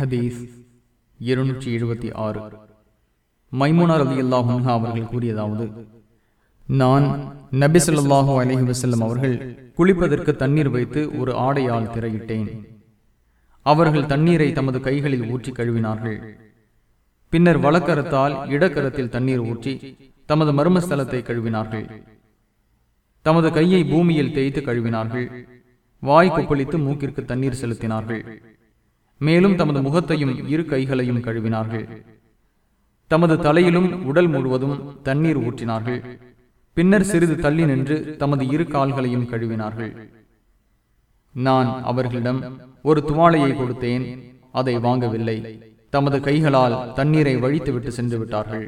ஹதீஸ் இருநூற்றி எழுபத்தி ஆறு. மைமுனார் அலி அல்லாஹா அவர்கள் கூறியதாவது நான் நபி ஸல்லல்லாஹு அலைஹி அவர்கள் குளிப்பதற்கு தண்ணீர் வைத்து ஒரு ஆடையால் திரையிட்டேன். அவர்கள் தண்ணீரை தமது கைகளில் ஊற்றி கழுவினார்கள். பின்னர் வலக்கரத்தால் இடக்கரத்தில் தண்ணீர் ஊற்றி தமது மர்மஸ்தலத்தை கழுவினார்கள். தமது கையை பூமியில் தேய்த்து கழுவினார்கள். வாய் கொப்பளித்து மூக்கிற்கு தண்ணீர் செலுத்தினார்கள். மேலும் தமது முகத்தையும் இரு கைகளையும் கழுவினார்கள். தமது தலையிலும் உடல் முழுவதும் தண்ணீர் ஊற்றினார்கள். பின்னர் சிறிது தள்ளி நின்று தமது இரு கால்களையும் கழுவினார்கள். நான் அவர்களிடம் ஒரு துவாலையை கொடுத்தேன் அதை வாங்கவில்லை. தமது கைகளால் தண்ணீரை வழித்துவிட்டு சென்று விட்டார்கள்